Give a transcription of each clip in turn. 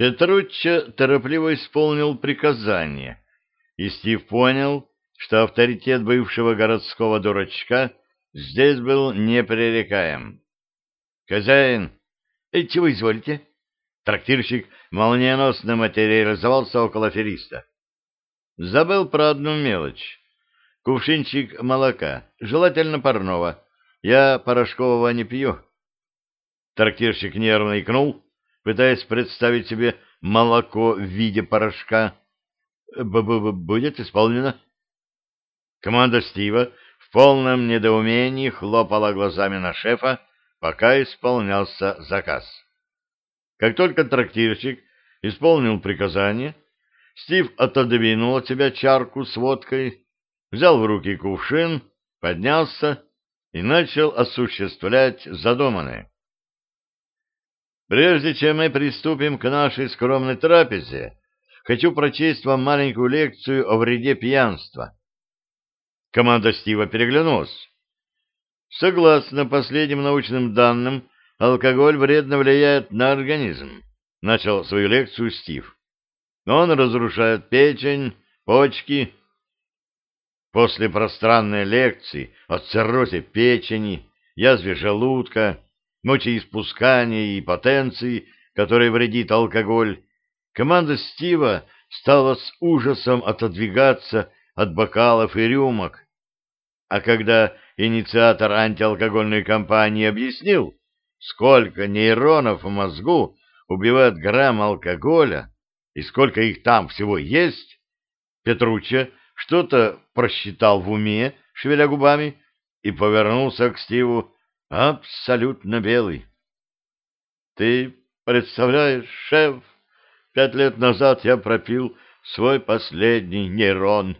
Петруччо торопливо исполнил приказание, и Стив понял, что авторитет бывшего городского дурачка здесь был непререкаем. «Хозяин, и чего изволите?» Трактирщик молниеносно материализовался около афериста. Забыл про одну мелочь. Кувшинчик молока, желательно парного. Я порошкового не пью. Трактирщик нервно икнул, пытаясь представить себе молоко в виде порошка. Б -б -б «Будет исполнено». Команда Стива в полном недоумении хлопала глазами на шефа, пока исполнялся заказ. Как только трактирщик исполнил приказание, Стив отодвинул от себя чарку с водкой, взял в руки кувшин, поднялся и начал осуществлять задуманное. Прежде чем мы приступим к нашей скромной трапезе, хочу прочесть вам маленькую лекцию о вреде пьянства. Команда Стива переглянулась. Согласно последним научным данным, алкоголь вредно влияет на организм, начал свою лекцию Стив. Он разрушает печень, почки. После пространной лекции о циррозе печени, язве желудка, мочеиспускания и потенции, которой вредит алкоголь, команда Стива стала с ужасом отодвигаться от бокалов и рюмок. А когда инициатор антиалкогольной кампании объяснил, сколько нейронов в мозгу убивает грамм алкоголя и сколько их там всего есть, Петруччо что-то просчитал в уме, шевеля губами, и повернулся к Стиву абсолютно белый. — Ты представляешь, шеф, пять лет назад я пропил свой последний нейрон.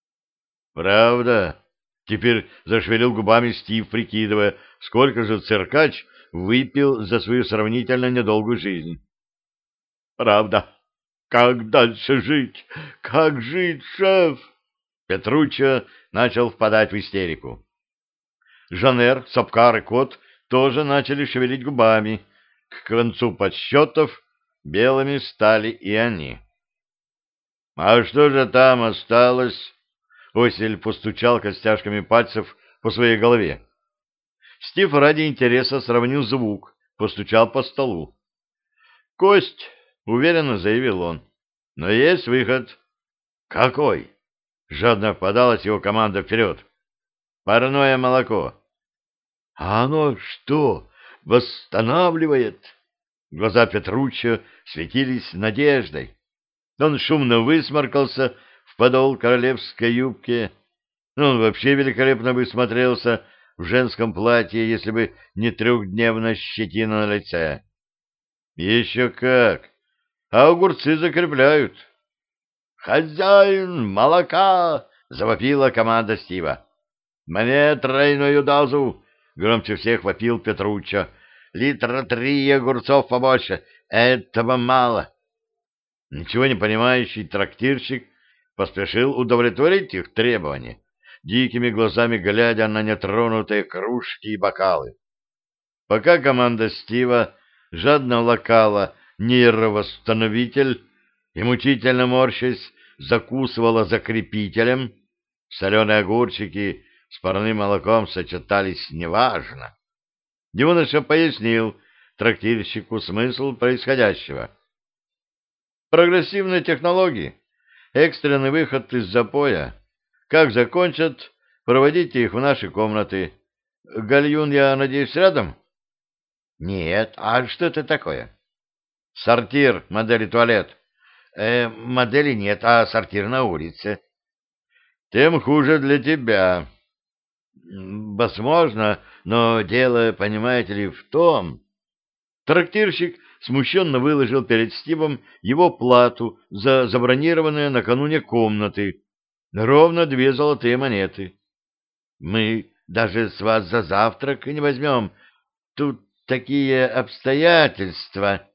— Правда? Теперь зашевелил губами Стив, прикидывая, сколько же циркач выпил за свою сравнительно недолгую жизнь. — Правда. Как дальше жить? Как жить, шеф? Петруччо начал впадать в истерику. Жанер, Сапкар и Кот тоже начали шевелить губами. К концу подсчетов белыми стали и они. — А что же там осталось? Осель постучал костяшками пальцев по своей голове. Стив ради интереса сравнил звук, постучал по столу. — Кость, — уверенно заявил он, — но есть выход. — Какой? — жадно подалась его команда вперед. — Парное молоко. — А оно что, восстанавливает? Глаза Петруччо светились надеждой. Он шумно высморкался, в подол королевской юбки. Он вообще великолепно бы смотрелся в женском платье, если бы не трехдневная щетина на лице. Еще как! А огурцы закрепляют. «Хозяин, молока!» — завопила команда Стива. «Мне тройную дозу!» — громче всех вопил Петруччо. «Литра три огурцов побольше. Этого мало!» Ничего не понимающий трактирщик поспешил удовлетворить их требования, дикими глазами глядя на нетронутые кружки и бокалы. Пока команда Стива жадно лакала нейровосстановитель и, мучительно морщась, закусывала закрепителем, соленые огурчики с парным молоком сочетались неважно. Юноша пояснил трактирщику смысл происходящего. Прогрессивные технологии экстренный выход из запоя. Как закончат, проводите их в наши комнаты. Гальюн, я надеюсь, рядом? Нет. А что это такое? Сортир, модели туалет. Э, модели нет, а сортир на улице. Тем хуже для тебя. Возможно, но дело, понимаете ли, в том... Трактирщик смущенно выложил перед Стивом его плату за забронированные накануне комнаты. Ровно две золотые монеты. Мы даже с вас за завтрак не возьмем. Тут такие обстоятельства.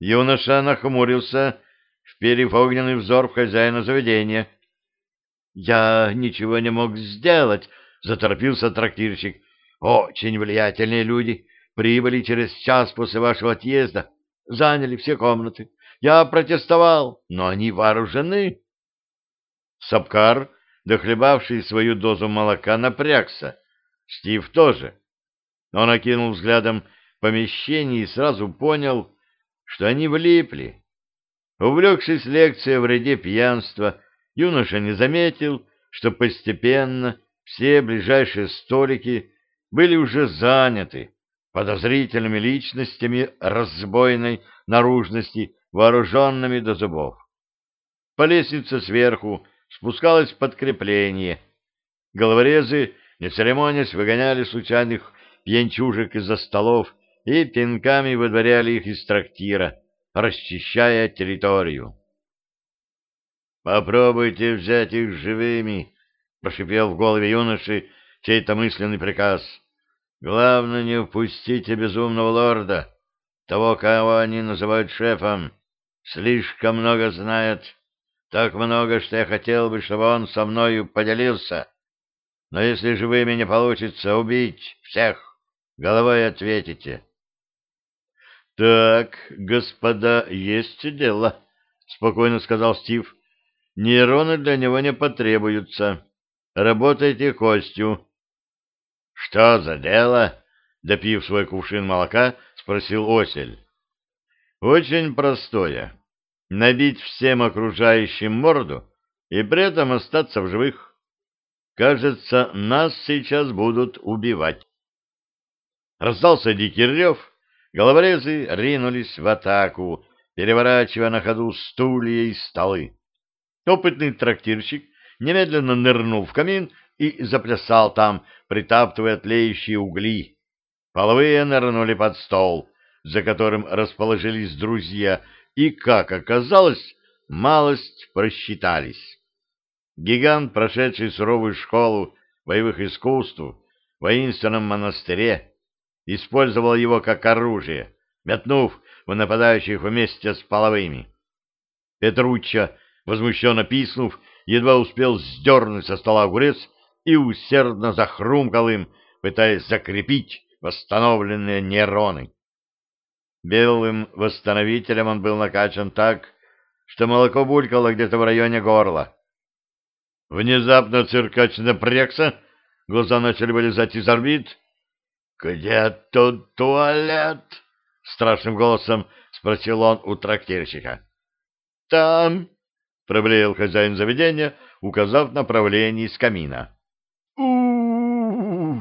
Юноша нахмурился, вперев огненный взор в хозяина заведения. «Я ничего не мог сделать», — заторопился трактирщик. «Очень влиятельные люди прибыли через час после вашего отъезда. заняли все комнаты. Я протестовал, но они вооружены. Сапкар, дохлебавший свою дозу молока, напрягся. Стив тоже. Он окинул взглядом помещение и сразу понял, что они влипли. Увлекшись лекцией о вреде пьянства, юноша не заметил, что постепенно все ближайшие столики были уже заняты подозрительными личностями разбойной наружности, вооруженными до зубов. По лестнице сверху спускалось подкрепление. Головорезы, не церемонясь, выгоняли случайных пьянчужек из-за столов и пинками выдворяли их из трактира, расчищая территорию. «Попробуйте взять их живыми!» — прошипел в голове юноши чей-то мысленный приказ. «Главное, не упустите безумного лорда, того, кого они называют шефом. Слишком много знает, так много, что я хотел бы, чтобы он со мною поделился. Но если живыми не получится убить всех, головой ответите». «Так, господа, есть дело», — спокойно сказал Стив. «Нейроны для него не потребуются. Работайте костью». «Что за дело?» — допив свой кувшин молока, спросил Осель. «Очень простое. Набить всем окружающим морду и при этом остаться в живых. Кажется, нас сейчас будут убивать». Раздался дикий рев, Головорезы ринулись в атаку, переворачивая на ходу стулья и столы. Опытный трактирщик немедленно нырнул в камин и заплясал там, притаптывая тлеющие угли. Половые нырнули под стол, за которым расположились друзья, и, как оказалось, малость просчитались. Гигант, прошедший суровую школу боевых искусств в воинственном монастыре, использовал его как оружие, метнув в нападающих вместе с половыми. Петручча, возмущенно писнув, едва успел сдернуть со стола огурец и усердно захрумкал им, пытаясь закрепить восстановленные нейроны. Белым восстановителем он был накачан так, что молоко булькало где-то в районе горла. Внезапно циркач напрягся, глаза начали вылезать из орбит, «Где тут туалет?» — страшным голосом спросил он у трактирщика. «Там!» — проблеял хозяин заведения, указав направление из камина. у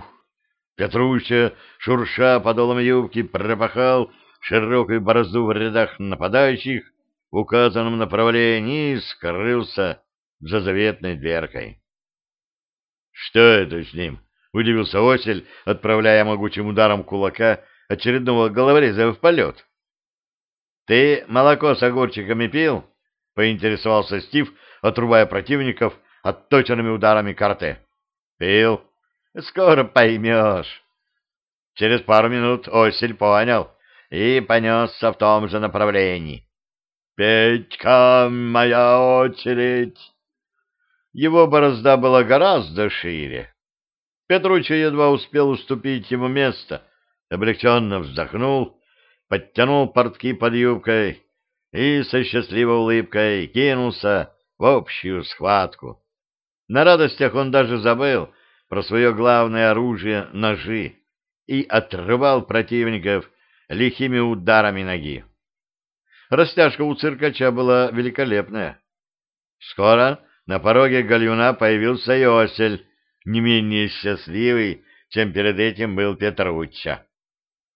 Петруща, шурша подолом юбки, пропахал широкую борозду в рядах нападающих в указанном направлении скрылся за заветной дверкой. «Что это с ним?» — удивился Осель, отправляя могучим ударом кулака очередного головореза в полет. — Ты молоко с огурчиками пил? — поинтересовался Стив, отрубая противников отточенными ударами карте. — Пил. — Скоро поймешь. Через пару минут Осель понял и понесся в том же направлении. — Петька, моя очередь! Его борозда была гораздо шире. Петруччо едва успел уступить ему место, облегченно вздохнул, подтянул портки под юбкой и со счастливой улыбкой кинулся в общую схватку. На радостях он даже забыл про свое главное оружие — ножи и отрывал противников лихими ударами ноги. Растяжка у циркача была великолепная. Скоро на пороге гальюна появился и осель, не менее счастливый, чем перед этим был Петручча.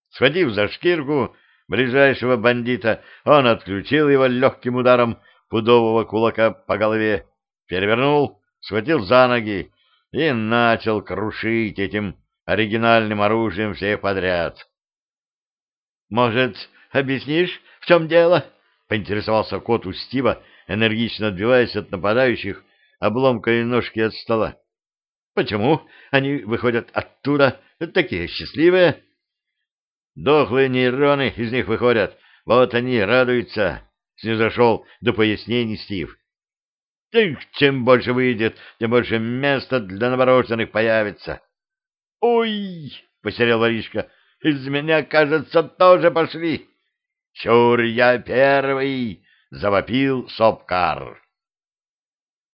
Схватив за шкирку ближайшего бандита, он отключил его легким ударом пудового кулака по голове, перевернул, схватил за ноги и начал крушить этим оригинальным оружием всех подряд. — Может, объяснишь, в чем дело? — поинтересовался кот у Стива, энергично отбиваясь от нападающих обломкой ножки от стола. Почему они выходят оттуда такие счастливые? Дохлые нейроны из них выходят, вот они радуются, снизошел до пояснений Стив. Эх, чем больше выйдет, тем больше места для новорожденных появится. Ой, потерял воришка, из меня, кажется, тоже пошли. «Чур я первый!» — завопил Сопкар.